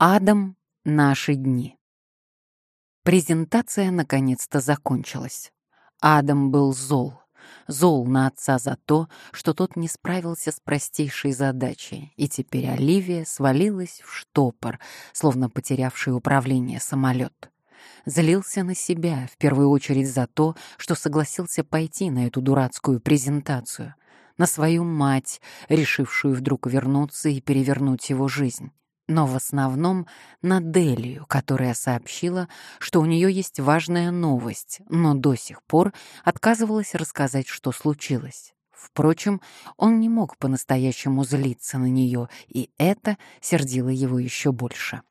Адам — наши дни. Презентация наконец-то закончилась. Адам был зол. Зол на отца за то, что тот не справился с простейшей задачей, и теперь Оливия свалилась в штопор, словно потерявший управление самолет. Злился на себя, в первую очередь за то, что согласился пойти на эту дурацкую презентацию, на свою мать, решившую вдруг вернуться и перевернуть его жизнь но в основном на Делию, которая сообщила, что у нее есть важная новость, но до сих пор отказывалась рассказать, что случилось. Впрочем, он не мог по-настоящему злиться на нее, и это сердило его еще больше.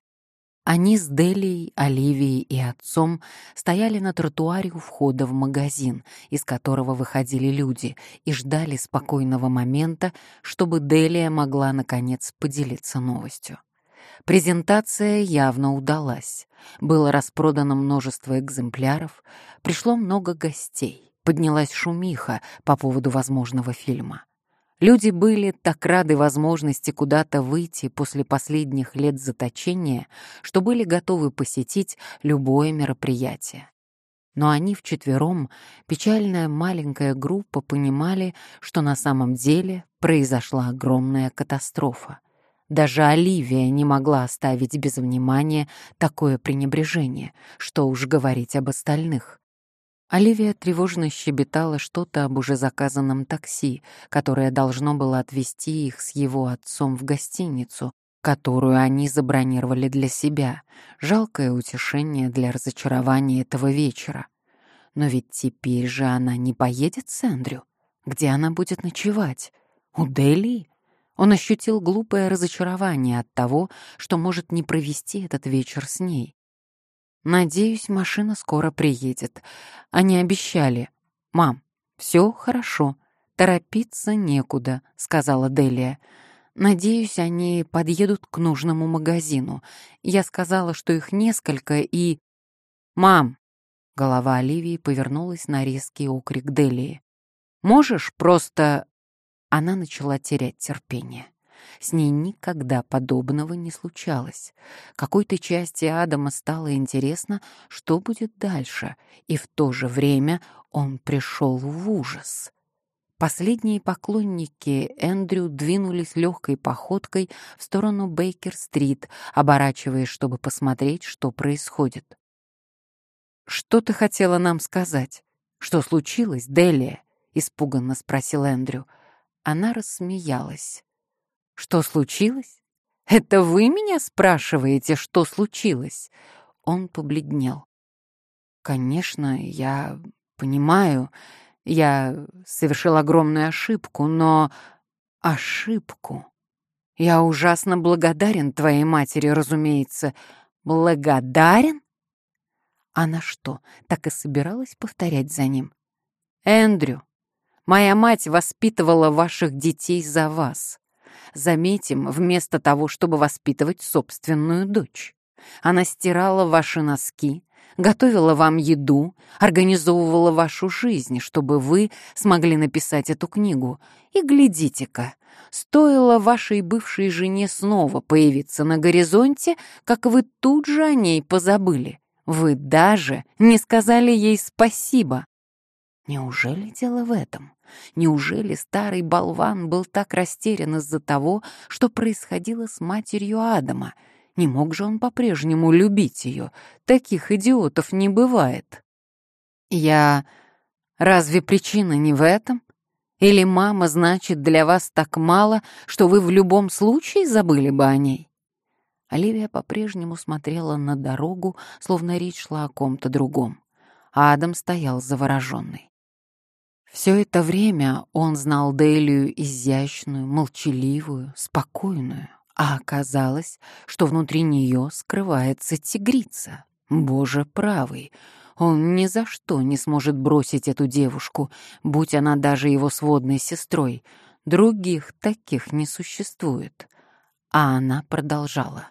Они с Делией, Оливией и отцом стояли на тротуаре у входа в магазин, из которого выходили люди, и ждали спокойного момента, чтобы Делия могла, наконец, поделиться новостью. Презентация явно удалась. Было распродано множество экземпляров, пришло много гостей, поднялась шумиха по поводу возможного фильма. Люди были так рады возможности куда-то выйти после последних лет заточения, что были готовы посетить любое мероприятие. Но они вчетвером, печальная маленькая группа, понимали, что на самом деле произошла огромная катастрофа. Даже Оливия не могла оставить без внимания такое пренебрежение, что уж говорить об остальных. Оливия тревожно щебетала что-то об уже заказанном такси, которое должно было отвезти их с его отцом в гостиницу, которую они забронировали для себя. Жалкое утешение для разочарования этого вечера. Но ведь теперь же она не поедет с Эндрю. Где она будет ночевать? У Дели? Он ощутил глупое разочарование от того, что может не провести этот вечер с ней. «Надеюсь, машина скоро приедет. Они обещали. Мам, все хорошо. Торопиться некуда», — сказала Делия. «Надеюсь, они подъедут к нужному магазину. Я сказала, что их несколько, и...» «Мам!» — голова Оливии повернулась на резкий окрик Делии. «Можешь просто она начала терять терпение. С ней никогда подобного не случалось. Какой-то части Адама стало интересно, что будет дальше, и в то же время он пришел в ужас. Последние поклонники Эндрю двинулись легкой походкой в сторону Бейкер-стрит, оборачиваясь, чтобы посмотреть, что происходит. «Что ты хотела нам сказать? Что случилось, Делия?» — испуганно спросил Эндрю. — она рассмеялась. «Что случилось? Это вы меня спрашиваете, что случилось?» Он побледнел. «Конечно, я понимаю, я совершил огромную ошибку, но... Ошибку? Я ужасно благодарен твоей матери, разумеется. Благодарен?» Она что, так и собиралась повторять за ним? «Эндрю, Моя мать воспитывала ваших детей за вас. Заметим, вместо того, чтобы воспитывать собственную дочь. Она стирала ваши носки, готовила вам еду, организовывала вашу жизнь, чтобы вы смогли написать эту книгу. И глядите-ка, стоило вашей бывшей жене снова появиться на горизонте, как вы тут же о ней позабыли. Вы даже не сказали ей спасибо. Неужели дело в этом? Неужели старый болван был так растерян из-за того, что происходило с матерью Адама? Не мог же он по-прежнему любить ее? Таких идиотов не бывает. Я... Разве причина не в этом? Или мама значит для вас так мало, что вы в любом случае забыли бы о ней? Оливия по-прежнему смотрела на дорогу, словно речь шла о ком-то другом. Адам стоял завороженный. Все это время он знал Делию изящную, молчаливую, спокойную, а оказалось, что внутри нее скрывается тигрица. Боже правый, он ни за что не сможет бросить эту девушку, будь она даже его сводной сестрой. Других таких не существует. А она продолжала.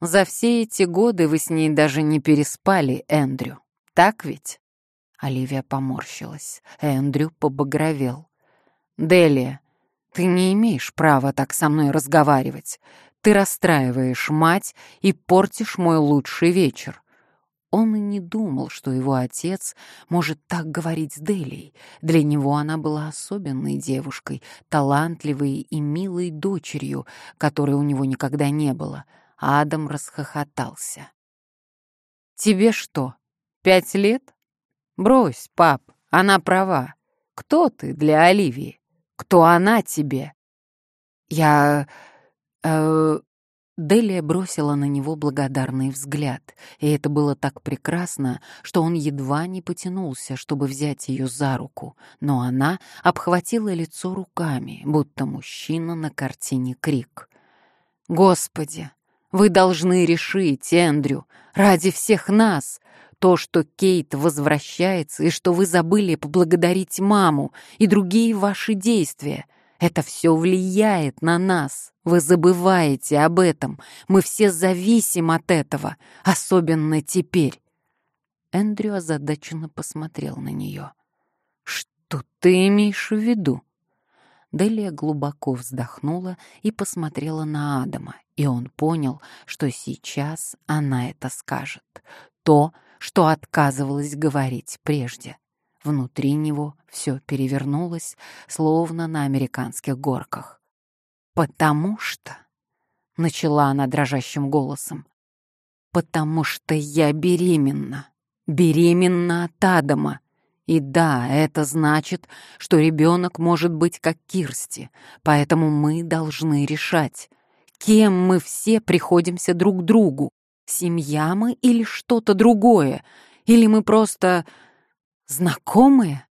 «За все эти годы вы с ней даже не переспали, Эндрю. Так ведь?» Оливия поморщилась. Эндрю побагровел. «Делия, ты не имеешь права так со мной разговаривать. Ты расстраиваешь мать и портишь мой лучший вечер. Он и не думал, что его отец может так говорить с Делией. Для него она была особенной девушкой, талантливой и милой дочерью, которой у него никогда не было. Адам расхохотался. «Тебе что, пять лет? Брось, пап, она права. Кто ты для Оливии? Кто она тебе?» «Я... э, Делия бросила на него благодарный взгляд, и это было так прекрасно, что он едва не потянулся, чтобы взять ее за руку, но она обхватила лицо руками, будто мужчина на картине «Крик». «Господи, вы должны решить, Эндрю, ради всех нас, то, что Кейт возвращается, и что вы забыли поблагодарить маму, и другие ваши действия. Это все влияет на нас. Вы забываете об этом. Мы все зависим от этого, особенно теперь. Эндрю озадаченно посмотрел на нее. «Что ты имеешь в виду?» Делия глубоко вздохнула и посмотрела на Адама, и он понял, что сейчас она это скажет. То, что отказывалась говорить прежде. Внутри него все перевернулось, словно на американских горках. «Потому что...» — начала она дрожащим голосом. «Потому что я беременна. Беременна от Адама. И да, это значит, что ребенок может быть как Кирсти, поэтому мы должны решать, кем мы все приходимся друг другу. Семья мы или что-то другое? Или мы просто Знакомые?